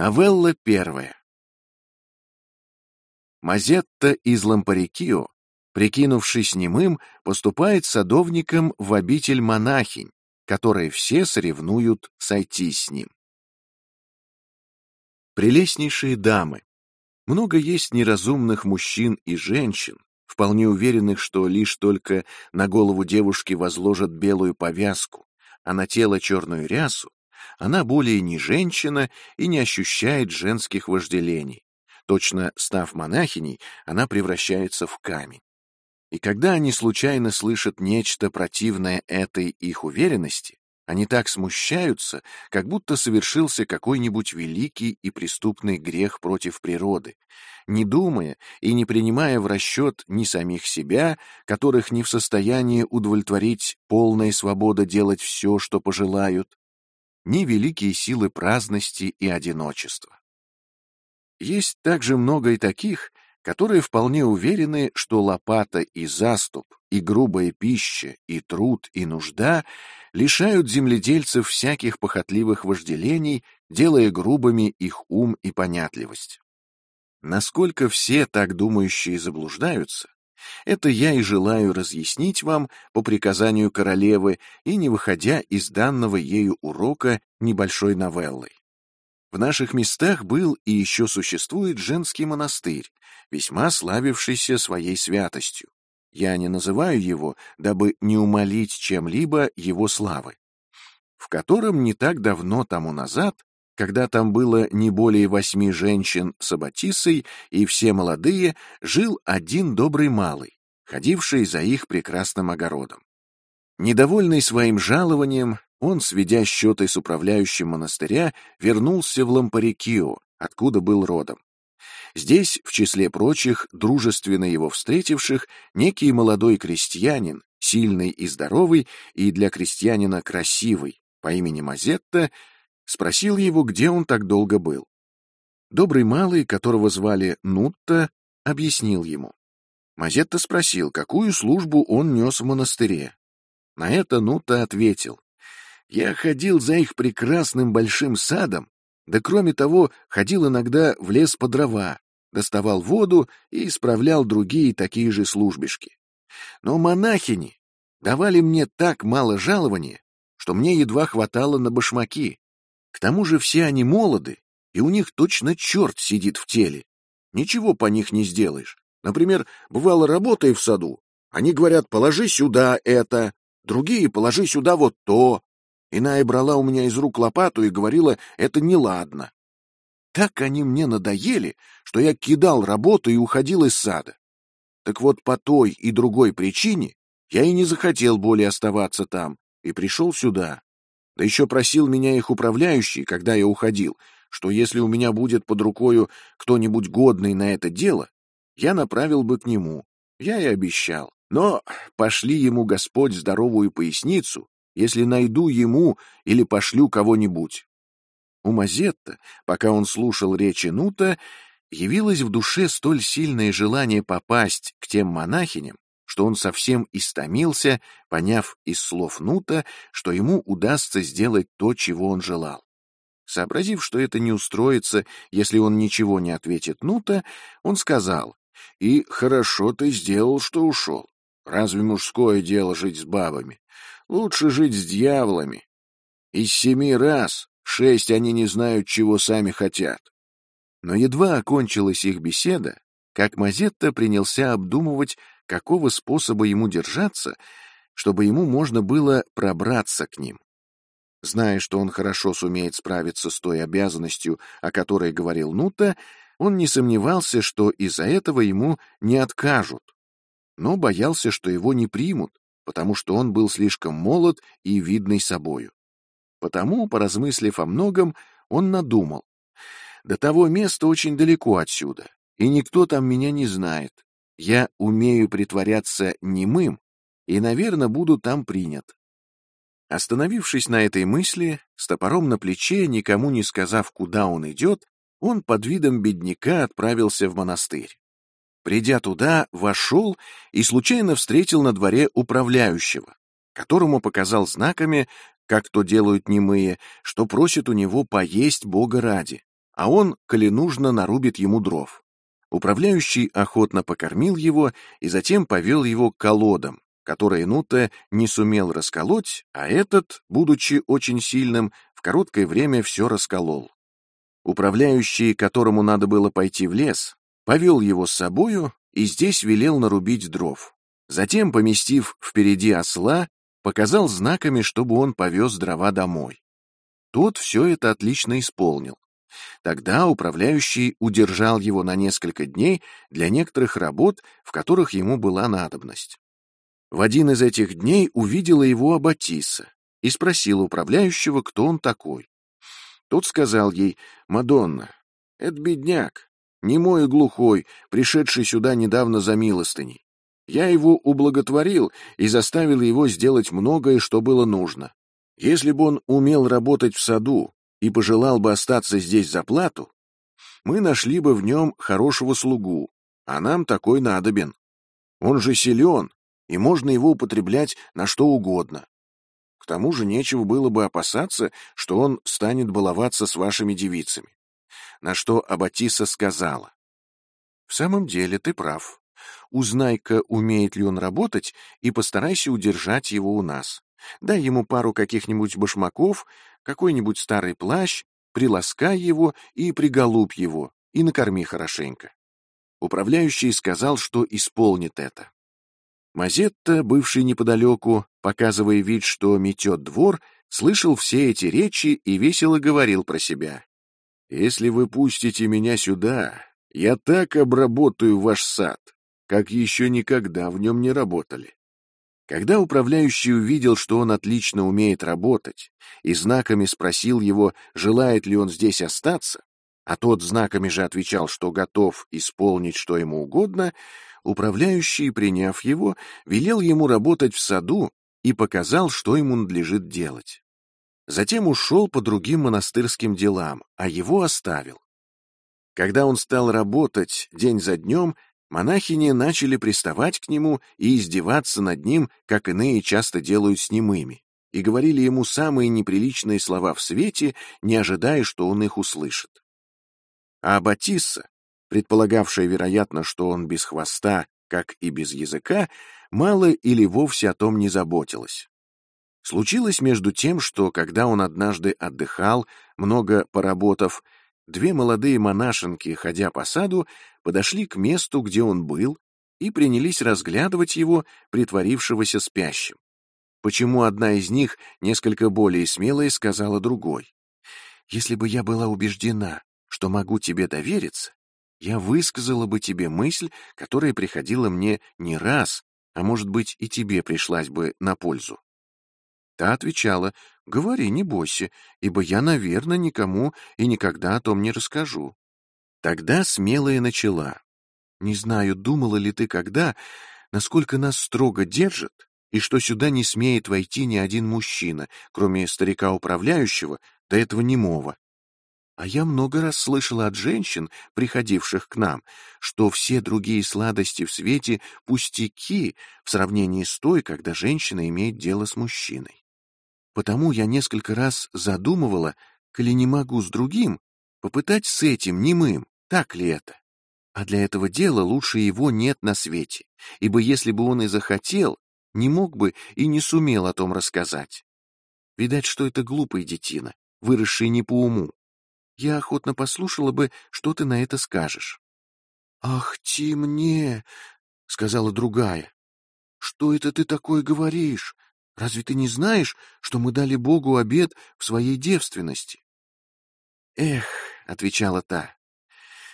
Новелла первая. Мазетта из Лампарикио, прикинувшись немым, поступает садовником в обитель монахинь, которые все соревнуют сойтись с ним. Прелестнейшие дамы, много есть неразумных мужчин и женщин, вполне уверенных, что лишь только на голову девушки возложат белую повязку, а на тело черную рясу, она более не женщина и не ощущает женских вожделений. Точно став монахиней, она превращается в камень. И когда они случайно слышат нечто противное этой их уверенности, они так смущаются, как будто совершился какой-нибудь великий и преступный грех против природы, не думая и не принимая в расчет ни самих себя, которых не в состоянии удовлетворить полная свобода делать все, что пожелают, ни великие силы праздности и одиночества. Есть также много и таких, которые вполне уверены, что лопата и заступ, и грубая пища, и труд, и нужда лишают земледельцев всяких похотливых вожделений, делая грубыми их ум и понятливость. Насколько все так думающие заблуждаются, это я и желаю разъяснить вам по приказанию королевы и не выходя из данного ею урока небольшой новеллой. В наших местах был и еще существует женский монастырь, весьма славившийся своей святостью. Я не называю его, дабы не умолить чем-либо его славы, в котором не так давно тому назад когда там было не более восьми женщин с Аббатисой и все молодые, жил один добрый малый, ходивший за их прекрасным огородом. Недовольный своим жалованием, он, сведя счеты с управляющим монастыря, вернулся в Лампарикио, откуда был родом. Здесь, в числе прочих, дружественно его встретивших, некий молодой крестьянин, сильный и здоровый, и для крестьянина красивый, по имени Мазетта, Спросил его, где он так долго был. Добрый малый, которого звали Нутта, объяснил ему. Мазетта спросил, какую службу он нес в монастыре. На это Нутта ответил. «Я ходил за их прекрасным большим садом, да кроме того ходил иногда в лес по дрова, доставал воду и исправлял другие такие же службишки. Но монахини давали мне так мало жалования, что мне едва хватало на башмаки. К тому же все они молоды, и у них точно черт сидит в теле. Ничего по них не сделаешь. Например, бывало, работая в саду, они говорят, положи сюда это, другие положи сюда вот то. Иная брала у меня из рук лопату и говорила, это неладно. Так они мне надоели, что я кидал работу и уходил из сада. Так вот по той и другой причине я и не захотел более оставаться там и пришел сюда. Да еще просил меня их управляющий, когда я уходил, что если у меня будет под рукою кто-нибудь годный на это дело, я направил бы к нему. Я и обещал. Но пошли ему Господь здоровую поясницу, если найду ему или пошлю кого-нибудь. У Мазетта, пока он слушал речи Нута, явилось в душе столь сильное желание попасть к тем монахиням, что он совсем истомился, поняв из слов Нута, что ему удастся сделать то, чего он желал. Сообразив, что это не устроится, если он ничего не ответит Нута, он сказал, «И хорошо ты сделал, что ушел. Разве мужское дело жить с бабами? Лучше жить с дьяволами. Из семи раз шесть они не знают, чего сами хотят». Но едва окончилась их беседа, как Мазетта принялся обдумывать, какого способа ему держаться, чтобы ему можно было пробраться к ним. Зная, что он хорошо сумеет справиться с той обязанностью, о которой говорил Нута, он не сомневался, что из-за этого ему не откажут, но боялся, что его не примут, потому что он был слишком молод и видный собою. Потому, поразмыслив о многом, он надумал. До того места очень далеко отсюда, и никто там меня не знает. Я умею притворяться немым, и, наверное, буду там принят. Остановившись на этой мысли, с топором на плече, никому не сказав, куда он идет, он под видом бедняка отправился в монастырь. Придя туда, вошел и случайно встретил на дворе управляющего, которому показал знаками, как то делают немые, что просит у него поесть Бога ради, а он, коли нужно, нарубит ему дров. Управляющий охотно покормил его и затем повел его к колодам, которые Нута не сумел расколоть, а этот, будучи очень сильным, в короткое время все расколол. Управляющий, которому надо было пойти в лес, повел его с собою и здесь велел нарубить дров. Затем, поместив впереди осла, показал знаками, чтобы он повез дрова домой. Тот все это отлично исполнил. Тогда управляющий удержал его на несколько дней для некоторых работ, в которых ему была надобность. В один из этих дней увидела его Аббатиса и спросила управляющего, кто он такой. Тот сказал ей, «Мадонна, это бедняк, немой и глухой, пришедший сюда недавно за милостыней. Я его ублаготворил и заставил его сделать многое, что было нужно. Если бы он умел работать в саду и пожелал бы остаться здесь за плату, мы нашли бы в нем хорошего слугу, а нам такой надобен. Он же силен, и можно его употреблять на что угодно. К тому же нечего было бы опасаться, что он станет баловаться с вашими девицами. На что Аббатиса сказала. «В самом деле ты прав. Узнай-ка, умеет ли он работать, и постарайся удержать его у нас. Дай ему пару каких-нибудь башмаков, какой-нибудь старый плащ, приласкай его и приголубь его, и накорми хорошенько. Управляющий сказал, что исполнит это. Мазетта, бывший неподалеку, показывая вид, что метет двор, слышал все эти речи и весело говорил про себя. «Если вы пустите меня сюда, я так обработаю ваш сад, как еще никогда в нем не работали. Когда управляющий увидел, что он отлично умеет работать, и знаками спросил его, желает ли он здесь остаться, а тот знаками же отвечал, что готов исполнить что ему угодно, управляющий, приняв его, велел ему работать в саду и показал, что ему надлежит делать. Затем ушел по другим монастырским делам, а его оставил. Когда он стал работать день за днем, Монахини начали приставать к нему и издеваться над ним, как иные часто делают с немыми, и говорили ему самые неприличные слова в свете, не ожидая, что он их услышит. А Батисса, предполагавшая, вероятно, что он без хвоста, как и без языка, мало или вовсе о том не заботилась. Случилось между тем, что, когда он однажды отдыхал, много поработав, Две молодые монашенки, ходя по саду, подошли к месту, где он был, и принялись разглядывать его, притворившегося спящим. Почему одна из них, несколько более смелая, сказала другой. «Если бы я была убеждена, что могу тебе довериться, я высказала бы тебе мысль, которая приходила мне не раз, а может быть и тебе пришлась бы на пользу. Та отвечала, «Говори, не бойся, ибо я, наверное, никому и никогда о том не расскажу». Тогда смелая начала. «Не знаю, думала ли ты когда, насколько нас строго держат, и что сюда не смеет войти ни один мужчина, кроме старика-управляющего, до этого немого. А я много раз слышала от женщин, приходивших к нам, что все другие сладости в свете — пустяки в сравнении с той, когда женщина имеет дело с мужчиной. Потому я несколько раз задумывала, коли не могу с другим, попытать с этим немым, так ли это? А для этого дела лучше его нет на свете, ибо если бы он и захотел, не мог бы и не сумел о том рассказать. Видать, что это глупый детина, выросший не по уму. Я охотно послушала бы, что ты на это скажешь. — Ах, темне, — сказала другая. — Что это ты такое говоришь? Разве ты не знаешь, что мы дали Богу обед в своей девственности? Эх, отвечала та.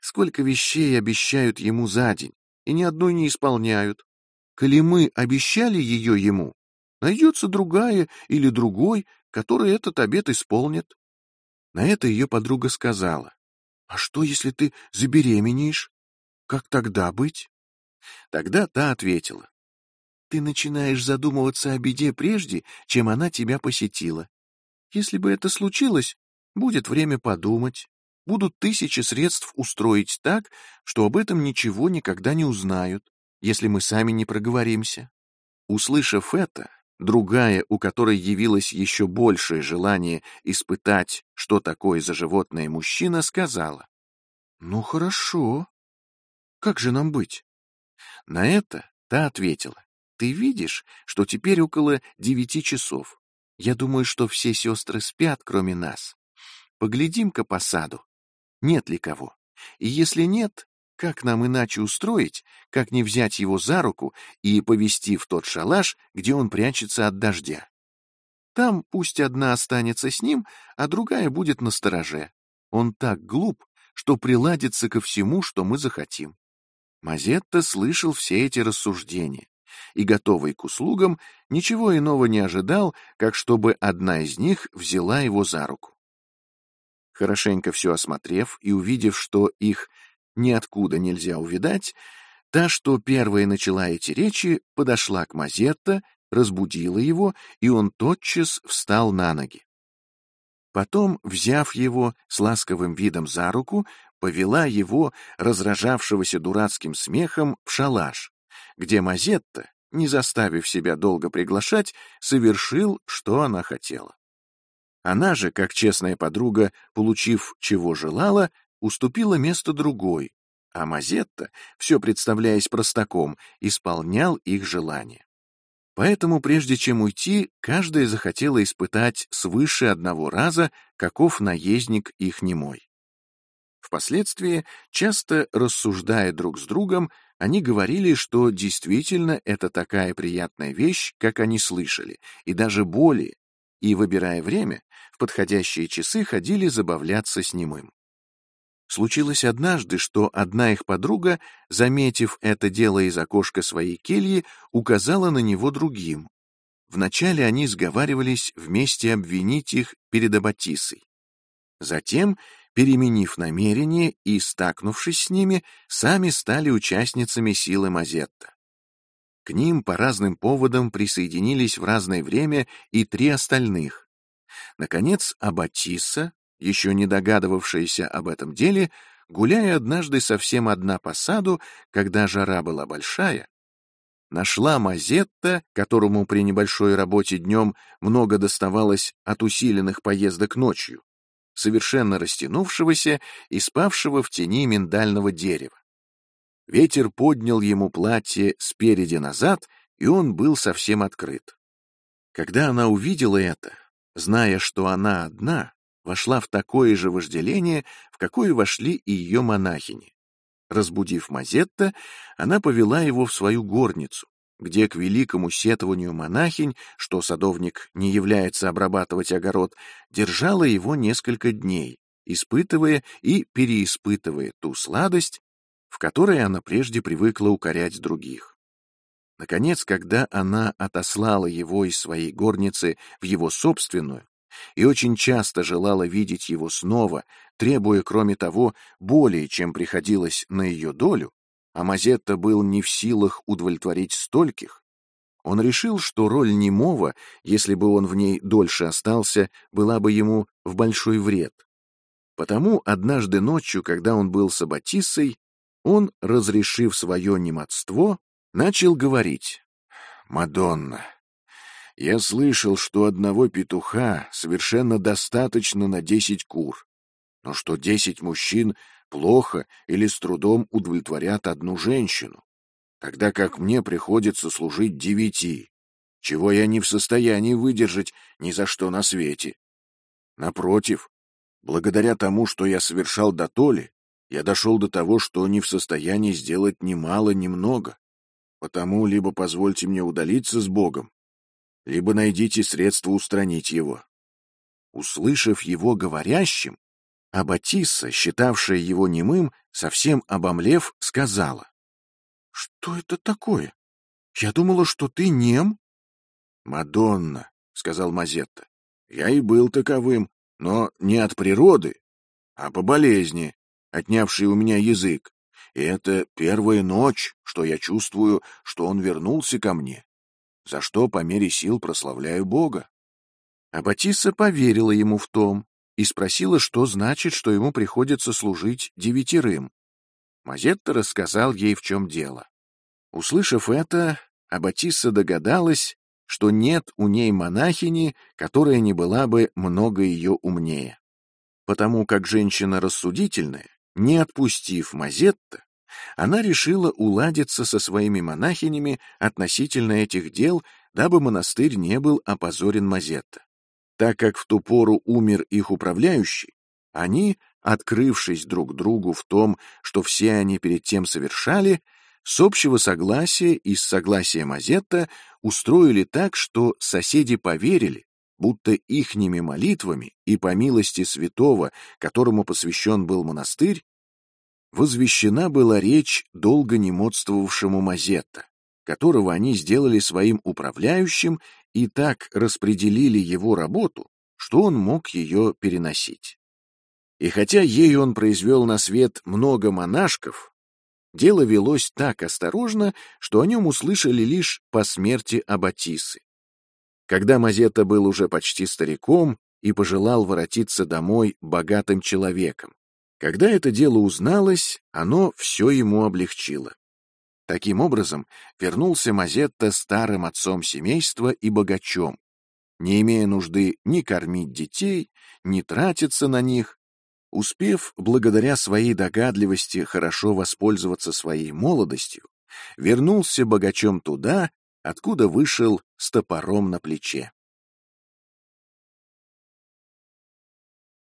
Сколько вещей обещают ему за день, и ни одной не исполняют. Коли мы обещали ее ему, найдется другая или другой, который этот обет исполнит. На это ее подруга сказала. А что, если ты забеременеешь? Как тогда быть? Тогда та ответила. Ты начинаешь задумываться о беде прежде, чем она тебя посетила. Если бы это случилось, будет время подумать. Будут тысячи средств устроить так, что об этом ничего никогда не узнают, если мы сами не проговоримся. Услышав это, другая, у которой явилось еще большее желание испытать, что такое за животное мужчина, сказала, «Ну хорошо. Как же нам быть?» На это та ответила, «Ты видишь, что теперь около девяти часов. Я думаю, что все сестры спят, кроме нас. Поглядим-ка по саду. Нет ли кого? И если нет, как нам иначе устроить, как не взять его за руку и повести в тот шалаш, где он прячется от дождя? Там пусть одна останется с ним, а другая будет на стороже. Он так глуп, что приладится ко всему, что мы захотим. Мазетта слышал все эти рассуждения и, готовый к услугам, ничего иного не ожидал, как чтобы одна из них взяла его за руку. Хорошенько все осмотрев и увидев, что их ниоткуда нельзя увидать, та, что первая начала эти речи, подошла к Мазетта, разбудила его, и он тотчас встал на ноги. Потом, взяв его с ласковым видом за руку, повела его, разражавшегося дурацким смехом, в шалаш, где Мазетта, не заставив себя долго приглашать, совершил, что она хотела. Она же, как честная подруга, получив чего желала, уступила место другой, а Мазетта, все представляясь простаком, исполнял их желания. Поэтому, прежде чем уйти, каждая захотела испытать свыше одного раза, каков наездник их немой. Впоследствии, часто рассуждая друг с другом, они говорили, что действительно это такая приятная вещь, как они слышали, и даже более, и, выбирая время, в подходящие часы ходили забавляться с немым. Случилось однажды, что одна их подруга, заметив это дело из окошка своей кельи, указала на него другим. Вначале они сговаривались вместе обвинить их перед Аббатисой. Затем переменив намерение и стакнувшись с ними, сами стали участницами силы Мазетта. К ним по разным поводам присоединились в разное время и три остальных. Наконец, Аббатиса, еще не догадывавшаяся об этом деле, гуляя однажды совсем одна по саду, когда жара была большая, нашла Мазетта, которому при небольшой работе днем много доставалось от усиленных поездок ночью, совершенно растянувшегося и спавшего в тени миндального дерева. Ветер поднял ему платье спереди назад, и он был совсем открыт. Когда она увидела это, зная, что она одна, вошла в такое же вожделение, в какое вошли и ее монахини. Разбудив Мазетта, она повела его в свою горницу, где к великому сетованию монахинь, что садовник не является обрабатывать огород, держала его несколько дней, испытывая и переиспытывая ту сладость, в которой она прежде привыкла укорять других. Наконец, когда она отослала его из своей горницы в его собственную и очень часто желала видеть его снова, требуя, кроме того, более, чем приходилось на ее долю, а Мазетта был не в силах удовлетворить стольких, он решил, что роль немого, если бы он в ней дольше остался, была бы ему в большой вред. Потому однажды ночью, когда он был с Аббатиссой, он, разрешив свое немодство, начал говорить. «Мадонна, я слышал, что одного петуха совершенно достаточно на десять кур, но что десять мужчин плохо или с трудом удовлетворят одну женщину, тогда как мне приходится служить девяти, чего я не в состоянии выдержать ни за что на свете. Напротив, благодаря тому, что я совершал дотоле, я дошел до того, что не в состоянии сделать ни мало, ни много. Потому либо позвольте мне удалиться с Богом, либо найдите средства устранить его. Услышав его говорящим, а Батисса, считавшая его немым, совсем обомлев, сказала. — Что это такое? Я думала, что ты нем. — Мадонна, — сказал Мазетта, — я и был таковым, но не от природы, а по болезни, отнявшей у меня язык. И это первая ночь, что я чувствую, что он вернулся ко мне, за что по мере сил прославляю Бога. А Батисса поверила ему в том, и спросила, что значит, что ему приходится служить девятерым. Мазетта рассказал ей, в чем дело. Услышав это, Аббатисса догадалась, что нет у ней монахини, которая не была бы много ее умнее. Потому как женщина рассудительная, не отпустив Мазетта, она решила уладиться со своими монахинями относительно этих дел, дабы монастырь не был опозорен Мазетта. Так как в ту пору умер их управляющий, они, открывшись друг другу в том, что все они перед тем совершали, с общего согласия и с согласия Мазетта устроили так, что соседи поверили, будто ихними молитвами и по милости святого, которому посвящен был монастырь, возвещена была речь долго немодствовавшему Мазетта, которого они сделали своим управляющим и так распределили его работу, что он мог ее переносить. И хотя ею он произвел на свет много монашков, дело велось так осторожно, что о нем услышали лишь по смерти Аббатисы. Когда Мазетта был уже почти стариком и пожелал воротиться домой богатым человеком, когда это дело узналось, оно все ему облегчило. Таким образом, вернулся Мазетта старым отцом семейства и богачом, не имея нужды ни кормить детей, ни тратиться на них, успев, благодаря своей догадливости, хорошо воспользоваться своей молодостью, вернулся богачом туда, откуда вышел с топором на плече.